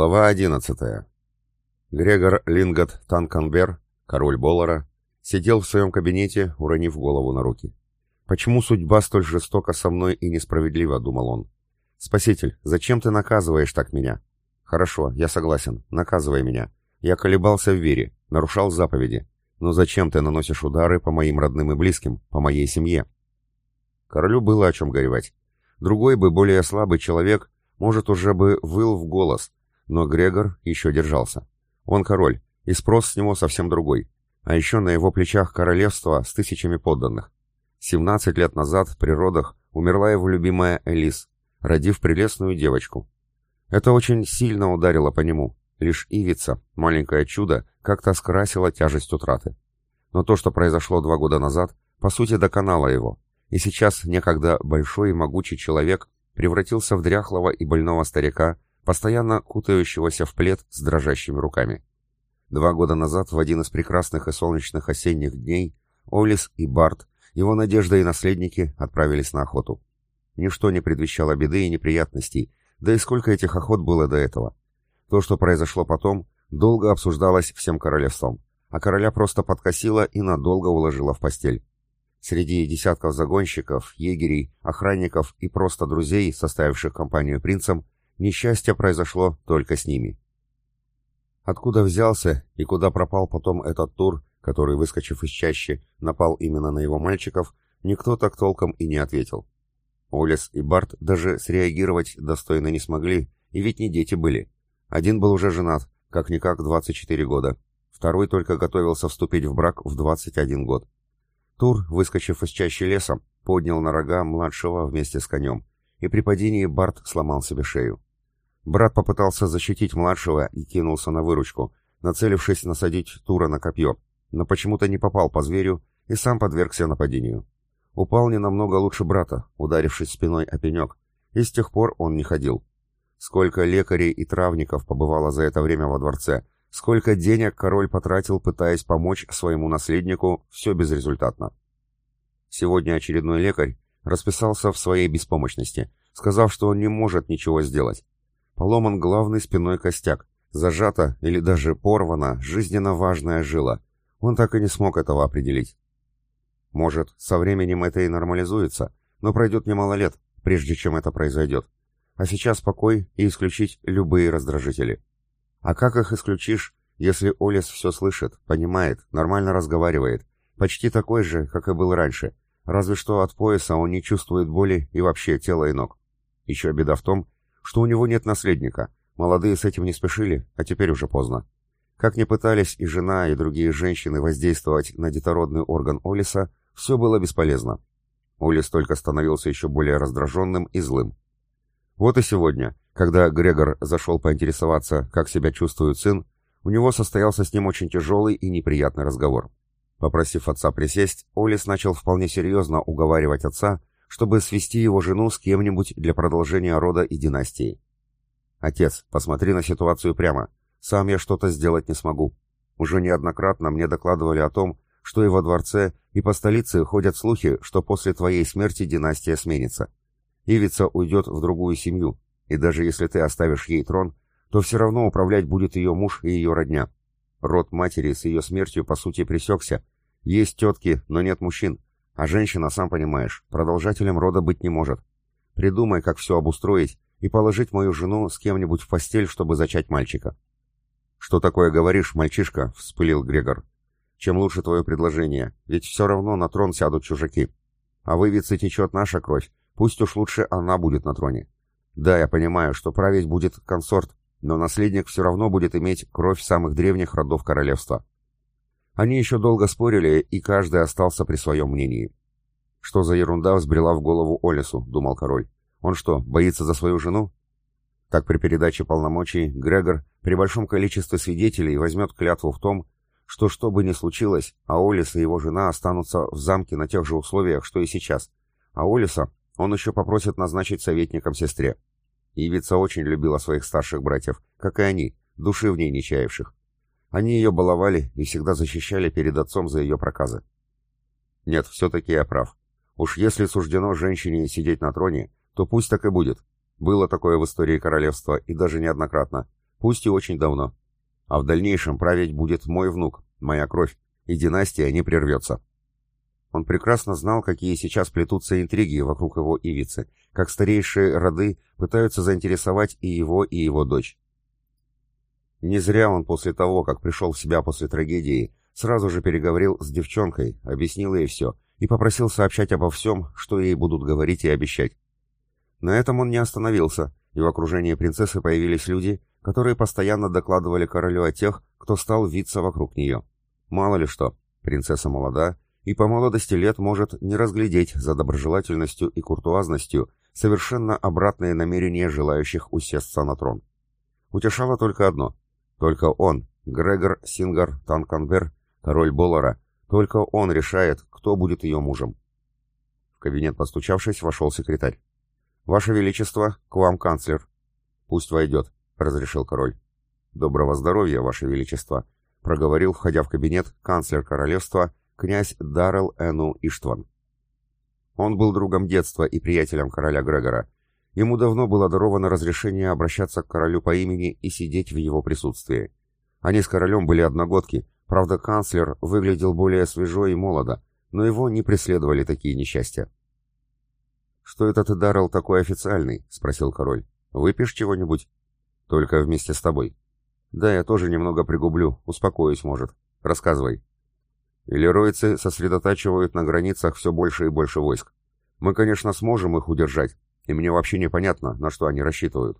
Глава 11. Грегор Лингот Танканбер, король Боллара, сидел в своем кабинете, уронив голову на руки. «Почему судьба столь жестока со мной и несправедлива?» — думал он. «Спаситель, зачем ты наказываешь так меня?» «Хорошо, я согласен, наказывай меня. Я колебался в вере, нарушал заповеди. Но зачем ты наносишь удары по моим родным и близким, по моей семье?» Королю было о чем горевать. Другой бы, более слабый человек, может, уже бы выл в голос — но Грегор еще держался. Он король, и спрос с него совсем другой. А еще на его плечах королевство с тысячами подданных. 17 лет назад при родах умерла его любимая Элис, родив прелестную девочку. Это очень сильно ударило по нему. Лишь Ивица, маленькое чудо, как-то скрасило тяжесть утраты. Но то, что произошло два года назад, по сути доконало его. И сейчас некогда большой и могучий человек превратился в дряхлого и больного старика, постоянно кутающегося в плед с дрожащими руками. Два года назад, в один из прекрасных и солнечных осенних дней, Олис и Барт, его надежда и наследники, отправились на охоту. Ничто не предвещало беды и неприятностей, да и сколько этих охот было до этого. То, что произошло потом, долго обсуждалось всем королевством, а короля просто подкосило и надолго уложило в постель. Среди десятков загонщиков, егерей, охранников и просто друзей, составивших компанию принцам, Несчастье произошло только с ними. Откуда взялся и куда пропал потом этот тур, который, выскочив из чащи, напал именно на его мальчиков, никто так толком и не ответил. Олес и Барт даже среагировать достойно не смогли, и ведь не дети были. Один был уже женат, как-никак 24 года. Второй только готовился вступить в брак в 21 год. Тур, выскочив из чащи леса, поднял на рога младшего вместе с конем, и при падении Барт сломал себе шею. Брат попытался защитить младшего и кинулся на выручку, нацелившись насадить Тура на копье, но почему-то не попал по зверю и сам подвергся нападению. Упал не намного лучше брата, ударившись спиной о пенек, и с тех пор он не ходил. Сколько лекарей и травников побывало за это время во дворце, сколько денег король потратил, пытаясь помочь своему наследнику, все безрезультатно. Сегодня очередной лекарь расписался в своей беспомощности, сказав, что он не может ничего сделать, Поломан главный спиной костяк, зажата или даже порвана жизненно важная жила. Он так и не смог этого определить. Может, со временем это и нормализуется, но пройдет немало лет, прежде чем это произойдет. А сейчас покой и исключить любые раздражители. А как их исключишь, если Олес все слышит, понимает, нормально разговаривает, почти такой же, как и был раньше, разве что от пояса он не чувствует боли и вообще тела и ног. Еще беда в том, что у него нет наследника. Молодые с этим не спешили, а теперь уже поздно. Как ни пытались и жена, и другие женщины воздействовать на детородный орган Олиса, все было бесполезно. Олис только становился еще более раздраженным и злым. Вот и сегодня, когда Грегор зашел поинтересоваться, как себя чувствует сын, у него состоялся с ним очень тяжелый и неприятный разговор. Попросив отца присесть, Олис начал вполне серьезно уговаривать отца, чтобы свести его жену с кем-нибудь для продолжения рода и династии. «Отец, посмотри на ситуацию прямо. Сам я что-то сделать не смогу. Уже неоднократно мне докладывали о том, что и во дворце, и по столице ходят слухи, что после твоей смерти династия сменится. Ивица уйдет в другую семью, и даже если ты оставишь ей трон, то все равно управлять будет ее муж и ее родня. Род матери с ее смертью, по сути, пресекся. Есть тетки, но нет мужчин, а женщина, сам понимаешь, продолжателем рода быть не может. Придумай, как все обустроить, и положить мою жену с кем-нибудь в постель, чтобы зачать мальчика». «Что такое говоришь, мальчишка?» — вспылил Грегор. «Чем лучше твое предложение, ведь все равно на трон сядут чужаки. А вывиться течет наша кровь, пусть уж лучше она будет на троне. Да, я понимаю, что править будет консорт, но наследник все равно будет иметь кровь самых древних родов королевства. Они еще долго спорили, и каждый остался при своем мнении. «Что за ерунда взбрела в голову Олесу?» — думал король. «Он что, боится за свою жену?» Так при передаче полномочий Грегор при большом количестве свидетелей возьмет клятву в том, что что бы ни случилось, а Олис и его жена останутся в замке на тех же условиях, что и сейчас. А Олиса он еще попросит назначить советником сестре. Ивица очень любила своих старших братьев, как и они, души в ней не чаявших. Они ее баловали и всегда защищали перед отцом за ее проказы. Нет, все-таки я прав. Уж если суждено женщине сидеть на троне, то пусть так и будет. Было такое в истории королевства, и даже неоднократно, пусть и очень давно. А в дальнейшем править будет мой внук, моя кровь, и династия не прервется. Он прекрасно знал, какие сейчас плетутся интриги вокруг его ивицы, как старейшие роды пытаются заинтересовать и его, и его дочь. Не зря он после того, как пришел в себя после трагедии, сразу же переговорил с девчонкой, объяснил ей все и попросил сообщать обо всем, что ей будут говорить и обещать. На этом он не остановился, и в окружении принцессы появились люди, которые постоянно докладывали королю о тех, кто стал виться вокруг нее. Мало ли что, принцесса молода, и по молодости лет может не разглядеть за доброжелательностью и куртуазностью совершенно обратные намерения желающих усесться на трон. Утешало только одно. Только он, Грегор Сингар Танканбер, король Боллара, только он решает, кто будет ее мужем. В кабинет постучавшись, вошел секретарь. «Ваше Величество, к вам канцлер». «Пусть войдет», — разрешил король. «Доброго здоровья, Ваше Величество», — проговорил, входя в кабинет, канцлер королевства, князь Даррел Эну Иштван. Он был другом детства и приятелем короля Грегора, Ему давно было даровано разрешение обращаться к королю по имени и сидеть в его присутствии. Они с королем были одногодки, правда канцлер выглядел более свежо и молодо, но его не преследовали такие несчастья. «Что это ты, Даррелл, такой официальный?» — спросил король. «Выпьешь чего-нибудь?» «Только вместе с тобой». «Да, я тоже немного пригублю, успокоюсь, может. Рассказывай». Иллиройцы сосредотачивают на границах все больше и больше войск. Мы, конечно, сможем их удержать, и мне вообще непонятно, на что они рассчитывают.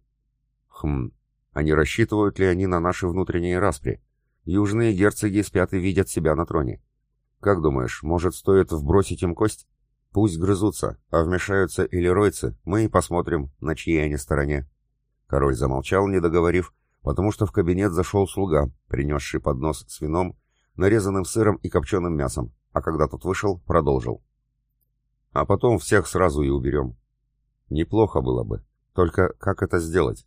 Хм, они рассчитывают ли они на наши внутренние распри? Южные герцоги спят и видят себя на троне. Как думаешь, может, стоит вбросить им кость? Пусть грызутся, а вмешаются или ройцы, мы и посмотрим, на чьей они стороне. Король замолчал, не договорив, потому что в кабинет зашел слуга, принесший поднос с вином, нарезанным сыром и копченым мясом, а когда тот вышел, продолжил. А потом всех сразу и уберем. Неплохо было бы. Только как это сделать?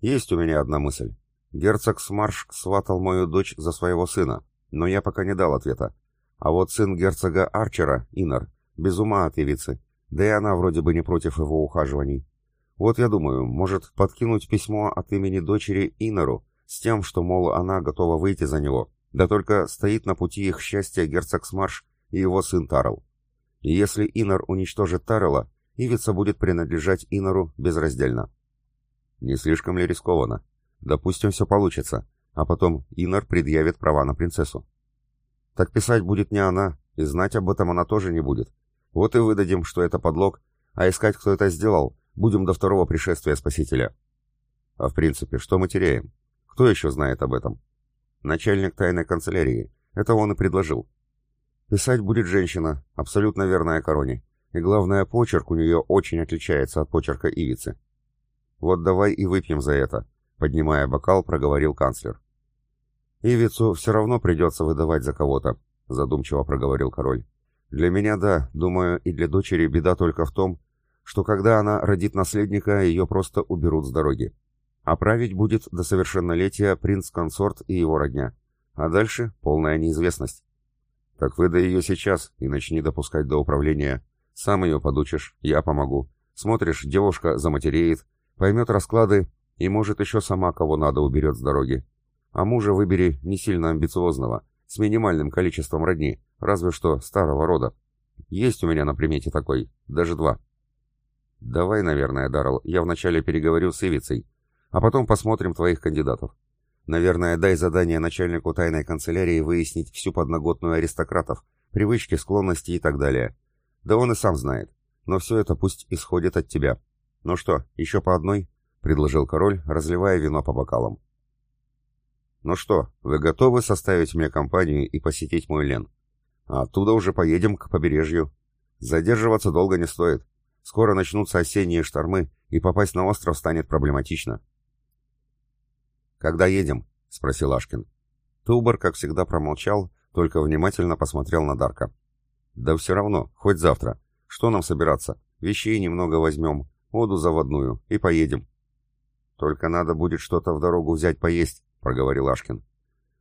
Есть у меня одна мысль. Герцог Смарш сватал мою дочь за своего сына, но я пока не дал ответа. А вот сын герцога Арчера, Инор, без ума от девицы, да и она вроде бы не против его ухаживаний. Вот я думаю, может подкинуть письмо от имени дочери Инору с тем, что, мол, она готова выйти за него, да только стоит на пути их счастья герцог Смарш и его сын Тарл. И если Инор уничтожит Тарела, Ивица будет принадлежать Инору безраздельно. Не слишком ли рискованно? Допустим, все получится, а потом Инор предъявит права на принцессу. Так писать будет не она, и знать об этом она тоже не будет. Вот и выдадим, что это подлог, а искать, кто это сделал, будем до второго пришествия Спасителя. А в принципе, что мы теряем? Кто еще знает об этом? Начальник тайной канцелярии. Это он и предложил. Писать будет женщина, абсолютно верная короне. И главное, почерк у нее очень отличается от почерка Ивицы. «Вот давай и выпьем за это», — поднимая бокал, проговорил канцлер. «Ивицу все равно придется выдавать за кого-то», — задумчиво проговорил король. «Для меня да, думаю, и для дочери беда только в том, что когда она родит наследника, ее просто уберут с дороги. А править будет до совершеннолетия принц-консорт и его родня. А дальше полная неизвестность». «Так выдай ее сейчас и начни допускать до управления», сам ее подучишь, я помогу. Смотришь, девушка заматереет, поймет расклады и, может, еще сама кого надо уберет с дороги. А мужа выбери не сильно амбициозного, с минимальным количеством родни, разве что старого рода. Есть у меня на примете такой, даже два. Давай, наверное, Даррелл, я вначале переговорю с Ивицей, а потом посмотрим твоих кандидатов. Наверное, дай задание начальнику тайной канцелярии выяснить всю подноготную аристократов, привычки, склонности и так далее. Да он и сам знает. Но все это пусть исходит от тебя. Ну что, еще по одной?» — предложил король, разливая вино по бокалам. «Ну что, вы готовы составить мне компанию и посетить мой Лен? А оттуда уже поедем к побережью. Задерживаться долго не стоит. Скоро начнутся осенние штормы, и попасть на остров станет проблематично». «Когда едем?» — спросил Ашкин. Тубар, как всегда, промолчал, только внимательно посмотрел на Дарка. Да все равно, хоть завтра. Что нам собираться? Вещей немного возьмем, воду заводную и поедем. Только надо будет что-то в дорогу взять поесть, проговорил Ашкин.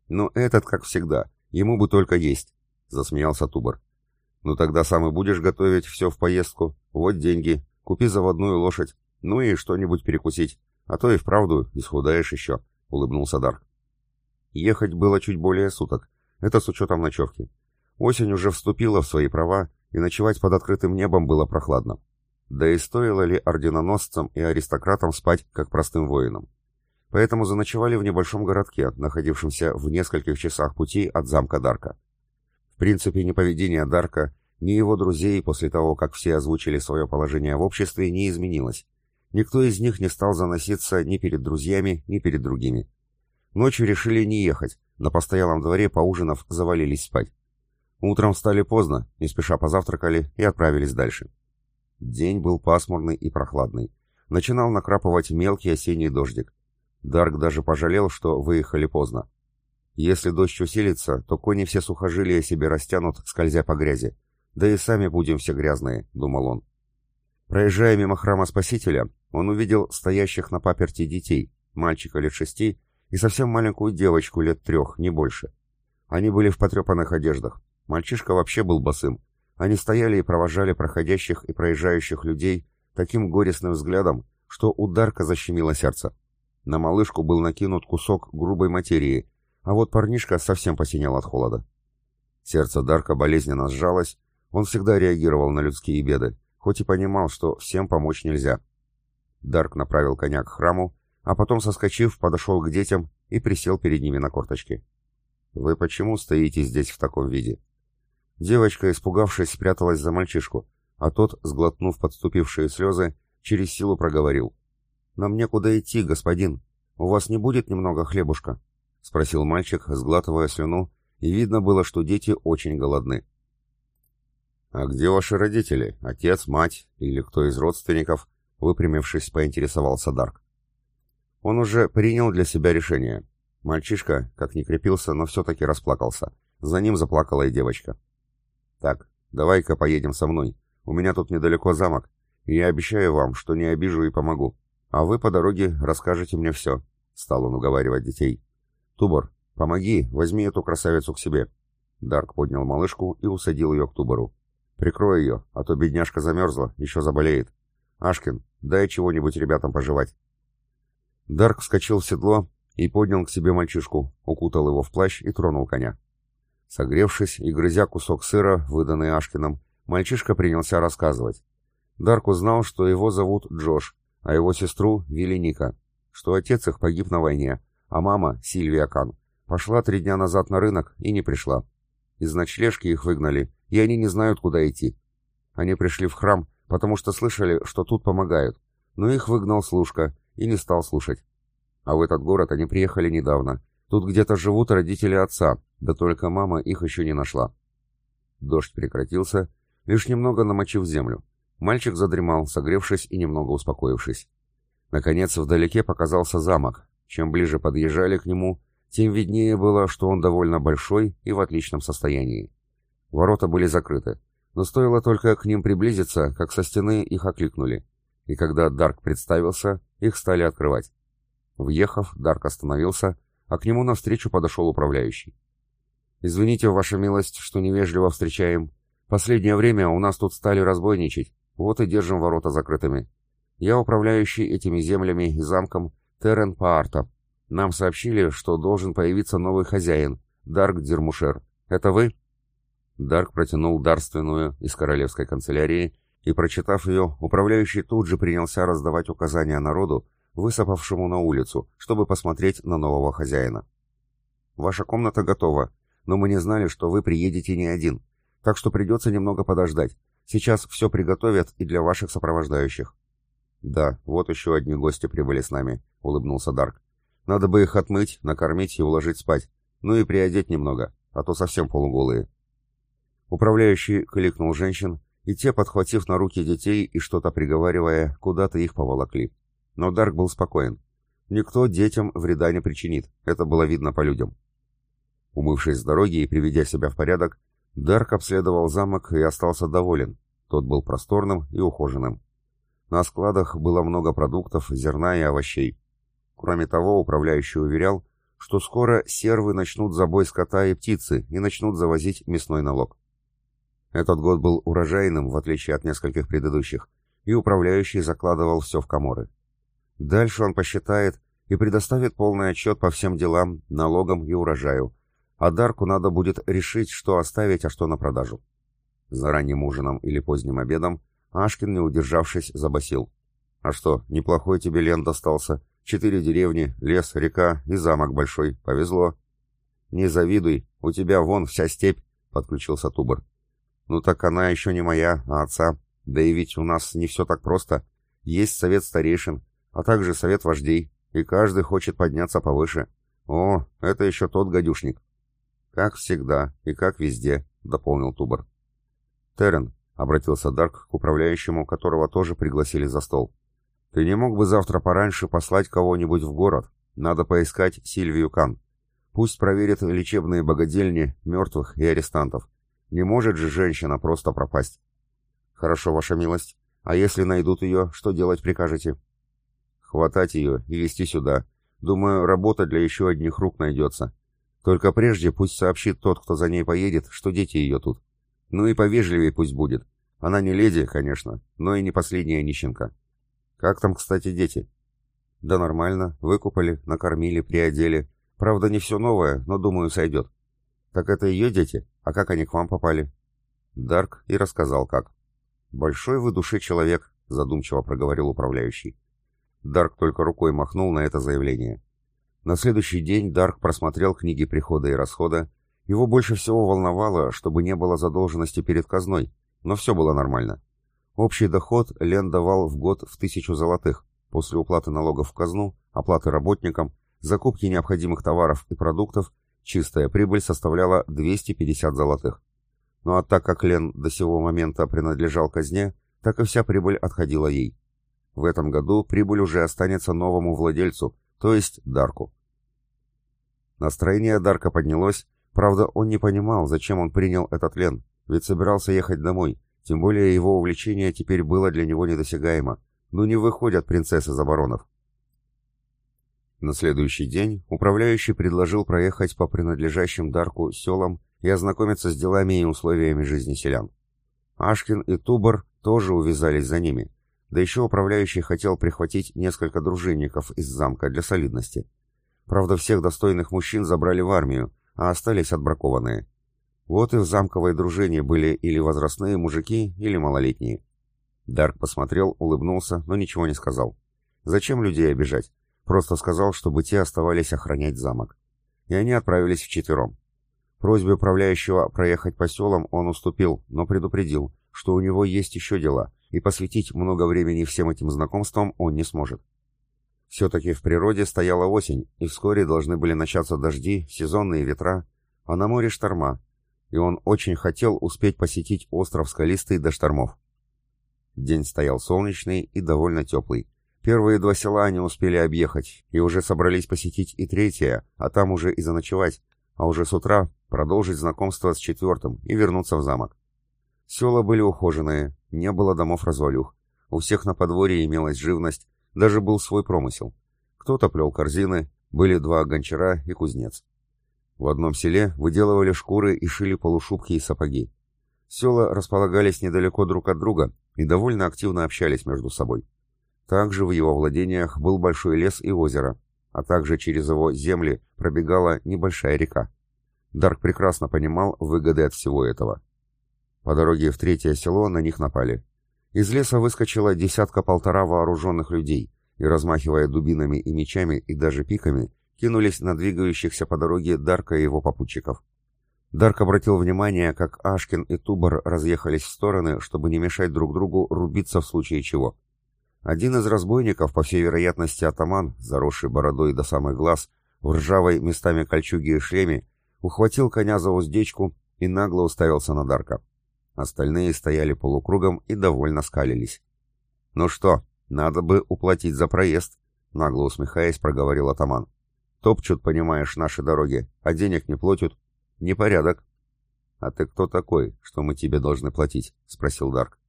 Но этот, как всегда, ему бы только есть, засмеялся Тубар. Ну тогда сам и будешь готовить все в поездку. Вот деньги, купи заводную лошадь, ну и что-нибудь перекусить, а то и вправду исхудаешь еще, улыбнулся Дарк. Ехать было чуть более суток, это с учетом ночевки. Осень уже вступила в свои права, и ночевать под открытым небом было прохладно. Да и стоило ли орденоносцам и аристократам спать, как простым воинам? Поэтому заночевали в небольшом городке, находившемся в нескольких часах пути от замка Дарка. В принципе, ни поведение Дарка, ни его друзей после того, как все озвучили свое положение в обществе, не изменилось. Никто из них не стал заноситься ни перед друзьями, ни перед другими. Ночью решили не ехать, на постоялом дворе, поужинав, завалились спать. Утром встали поздно, не спеша позавтракали и отправились дальше. День был пасмурный и прохладный. Начинал накрапывать мелкий осенний дождик. Дарк даже пожалел, что выехали поздно. Если дождь усилится, то кони все сухожилия себе растянут, скользя по грязи. Да и сами будем все грязные, думал он. Проезжая мимо храма Спасителя, он увидел стоящих на паперти детей, мальчика лет шести и совсем маленькую девочку лет трех, не больше. Они были в потрепанных одеждах, Мальчишка вообще был босым. Они стояли и провожали проходящих и проезжающих людей таким горестным взглядом, что ударка защемила сердце. На малышку был накинут кусок грубой материи, а вот парнишка совсем посинел от холода. Сердце Дарка болезненно сжалось, он всегда реагировал на людские беды, хоть и понимал, что всем помочь нельзя. Дарк направил коня к храму, а потом, соскочив, подошел к детям и присел перед ними на корточки. «Вы почему стоите здесь в таком виде?» Девочка, испугавшись, спряталась за мальчишку, а тот, сглотнув подступившие слезы, через силу проговорил. «Нам некуда идти, господин. У вас не будет немного хлебушка?» — спросил мальчик, сглатывая слюну, и видно было, что дети очень голодны. «А где ваши родители? Отец, мать или кто из родственников?» — выпрямившись, поинтересовался Дарк. Он уже принял для себя решение. Мальчишка, как ни крепился, но все-таки расплакался. За ним заплакала и девочка. «Так, давай-ка поедем со мной. У меня тут недалеко замок, и я обещаю вам, что не обижу и помогу. А вы по дороге расскажете мне все», — стал он уговаривать детей. «Тубор, помоги, возьми эту красавицу к себе». Дарк поднял малышку и усадил ее к Тубору. «Прикрой ее, а то бедняжка замерзла, еще заболеет. Ашкин, дай чего-нибудь ребятам пожевать». Дарк вскочил в седло и поднял к себе мальчишку, укутал его в плащ и тронул коня. Согревшись и грызя кусок сыра, выданный Ашкиным, мальчишка принялся рассказывать. Дарк узнал, что его зовут Джош, а его сестру — Велиника, что отец их погиб на войне, а мама — Сильвия Кан. Пошла три дня назад на рынок и не пришла. Из ночлежки их выгнали, и они не знают, куда идти. Они пришли в храм, потому что слышали, что тут помогают, но их выгнал служка и не стал слушать. А в этот город они приехали недавно, Тут где-то живут родители отца, да только мама их еще не нашла. Дождь прекратился, лишь немного намочив землю. Мальчик задремал, согревшись и немного успокоившись. Наконец, вдалеке показался замок. Чем ближе подъезжали к нему, тем виднее было, что он довольно большой и в отличном состоянии. Ворота были закрыты, но стоило только к ним приблизиться, как со стены их окликнули. И когда Дарк представился, их стали открывать. Въехав, Дарк остановился а к нему навстречу подошел управляющий. «Извините, ваша милость, что невежливо встречаем. Последнее время у нас тут стали разбойничать, вот и держим ворота закрытыми. Я управляющий этими землями и замком Террен Паарта. Нам сообщили, что должен появиться новый хозяин, Дарк Дермушер. Это вы?» Дарк протянул дарственную из королевской канцелярии, и, прочитав ее, управляющий тут же принялся раздавать указания народу, высыпавшему на улицу, чтобы посмотреть на нового хозяина. «Ваша комната готова, но мы не знали, что вы приедете не один, так что придется немного подождать. Сейчас все приготовят и для ваших сопровождающих». «Да, вот еще одни гости прибыли с нами», — улыбнулся Дарк. «Надо бы их отмыть, накормить и уложить спать. Ну и приодеть немного, а то совсем полуголые». Управляющий кликнул женщин, и те, подхватив на руки детей и что-то приговаривая, куда-то их поволокли. Но Дарк был спокоен. Никто детям вреда не причинит, это было видно по людям. Умывшись с дороги и приведя себя в порядок, Дарк обследовал замок и остался доволен. Тот был просторным и ухоженным. На складах было много продуктов, зерна и овощей. Кроме того, управляющий уверял, что скоро сервы начнут забой скота и птицы и начнут завозить мясной налог. Этот год был урожайным, в отличие от нескольких предыдущих, и управляющий закладывал все в коморы. Дальше он посчитает и предоставит полный отчет по всем делам, налогам и урожаю. А Дарку надо будет решить, что оставить, а что на продажу. За ранним ужином или поздним обедом Ашкин, не удержавшись, забасил. «А что, неплохой тебе лен достался. Четыре деревни, лес, река и замок большой. Повезло». «Не завидуй, у тебя вон вся степь», — подключился Тубар. «Ну так она еще не моя, а отца. Да и ведь у нас не все так просто. Есть совет старейшин, а также совет вождей, и каждый хочет подняться повыше. О, это еще тот гадюшник. Как всегда и как везде, дополнил Тубар. Террен, обратился Дарк к управляющему, которого тоже пригласили за стол. Ты не мог бы завтра пораньше послать кого-нибудь в город? Надо поискать Сильвию Кан. Пусть проверит лечебные богадельни мертвых и арестантов. Не может же женщина просто пропасть. Хорошо, ваша милость. А если найдут ее, что делать прикажете? Хватать ее и вести сюда. Думаю, работа для еще одних рук найдется. Только прежде пусть сообщит тот, кто за ней поедет, что дети ее тут. Ну и повежливее пусть будет. Она не леди, конечно, но и не последняя нищенка. Как там, кстати, дети? Да нормально, выкупали, накормили, приодели. Правда, не все новое, но, думаю, сойдет. Так это ее дети? А как они к вам попали? Дарк и рассказал, как. «Большой вы души человек», — задумчиво проговорил управляющий. Дарк только рукой махнул на это заявление. На следующий день Дарк просмотрел книги прихода и расхода. Его больше всего волновало, чтобы не было задолженности перед казной, но все было нормально. Общий доход Лен давал в год в тысячу золотых, после уплаты налогов в казну, оплаты работникам, закупки необходимых товаров и продуктов, чистая прибыль составляла 250 золотых. Ну а так как Лен до сего момента принадлежал казне, так и вся прибыль отходила ей. В этом году прибыль уже останется новому владельцу, то есть Дарку. Настроение Дарка поднялось, правда он не понимал, зачем он принял этот лен, ведь собирался ехать домой, тем более его увлечение теперь было для него недосягаемо. Ну не выходят принцессы за баронов. На следующий день управляющий предложил проехать по принадлежащим Дарку селам и ознакомиться с делами и условиями жизни селян. Ашкин и Тубар тоже увязались за ними, да еще управляющий хотел прихватить несколько дружинников из замка для солидности. Правда, всех достойных мужчин забрали в армию, а остались отбракованные. Вот и в замковой дружине были или возрастные мужики, или малолетние. Дарк посмотрел, улыбнулся, но ничего не сказал. Зачем людей обижать? Просто сказал, чтобы те оставались охранять замок. И они отправились вчетвером. Просьбе управляющего проехать по селам он уступил, но предупредил, что у него есть еще дела, и посвятить много времени всем этим знакомствам он не сможет. Все-таки в природе стояла осень, и вскоре должны были начаться дожди, сезонные ветра, а на море шторма, и он очень хотел успеть посетить остров Скалистый до штормов. День стоял солнечный и довольно теплый. Первые два села они успели объехать, и уже собрались посетить и третье, а там уже и заночевать, а уже с утра продолжить знакомство с четвертым и вернуться в замок. Села были ухоженные, не было домов развалюх. У всех на подворье имелась живность, даже был свой промысел. Кто-то плел корзины, были два гончара и кузнец. В одном селе выделывали шкуры и шили полушубки и сапоги. Села располагались недалеко друг от друга и довольно активно общались между собой. Также в его владениях был большой лес и озеро, а также через его земли пробегала небольшая река. Дарк прекрасно понимал выгоды от всего этого. По дороге в третье село на них напали. Из леса выскочила десятка-полтора вооруженных людей и, размахивая дубинами и мечами и даже пиками, кинулись на двигающихся по дороге Дарка и его попутчиков. Дарк обратил внимание, как Ашкин и Тубар разъехались в стороны, чтобы не мешать друг другу рубиться в случае чего. Один из разбойников, по всей вероятности атаман, заросший бородой до самых глаз, в ржавой местами кольчуге и шлеме, ухватил коня за уздечку и нагло уставился на Дарка. Остальные стояли полукругом и довольно скалились. «Ну что, надо бы уплатить за проезд», — нагло усмехаясь, проговорил атаман. «Топчут, понимаешь, наши дороги, а денег не платят. Непорядок». «А ты кто такой, что мы тебе должны платить?» — спросил Дарк.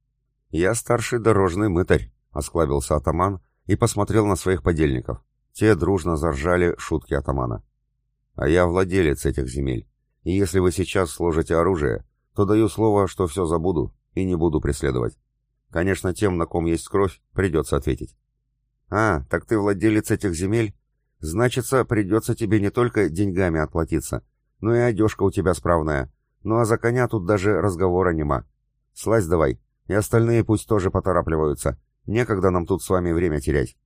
«Я старший дорожный мытарь», — осклабился атаман и посмотрел на своих подельников. Те дружно заржали шутки атамана. «А я владелец этих земель, и если вы сейчас сложите оружие, то даю слово, что все забуду и не буду преследовать. Конечно, тем, на ком есть кровь, придется ответить. А, так ты владелец этих земель? Значится, придется тебе не только деньгами отплатиться, но и одежка у тебя справная. Ну а за коня тут даже разговора нема. Слазь давай, и остальные пусть тоже поторапливаются. Некогда нам тут с вами время терять.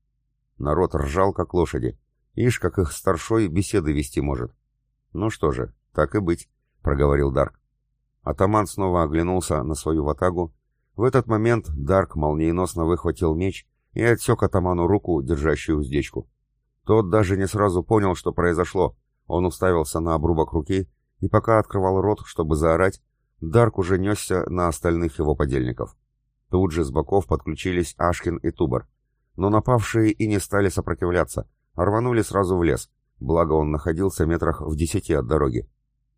Народ ржал, как лошади. Ишь, как их старшой беседы вести может. Ну что же, так и быть, проговорил Дарк. Атаман снова оглянулся на свою ватагу. В этот момент Дарк молниеносно выхватил меч и отсек атаману руку, держащую уздечку. Тот даже не сразу понял, что произошло. Он уставился на обрубок руки, и пока открывал рот, чтобы заорать, Дарк уже несся на остальных его подельников. Тут же с боков подключились Ашкин и Тубар. Но напавшие и не стали сопротивляться, а рванули сразу в лес, благо он находился метрах в десяти от дороги.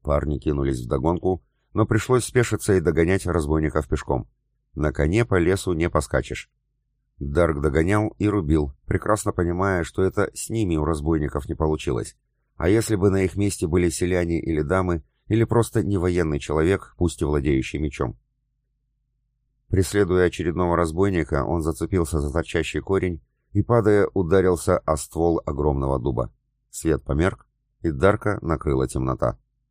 Парни кинулись вдогонку, но пришлось спешиться и догонять разбойников пешком. На коне по лесу не поскачешь. Дарк догонял и рубил, прекрасно понимая, что это с ними у разбойников не получилось. А если бы на их месте были селяне или дамы, или просто невоенный человек, пусть и владеющий мечом? Преследуя очередного разбойника, он зацепился за торчащий корень и, падая, ударился о ствол огромного дуба. Свет померк, и Дарка накрыла темнота.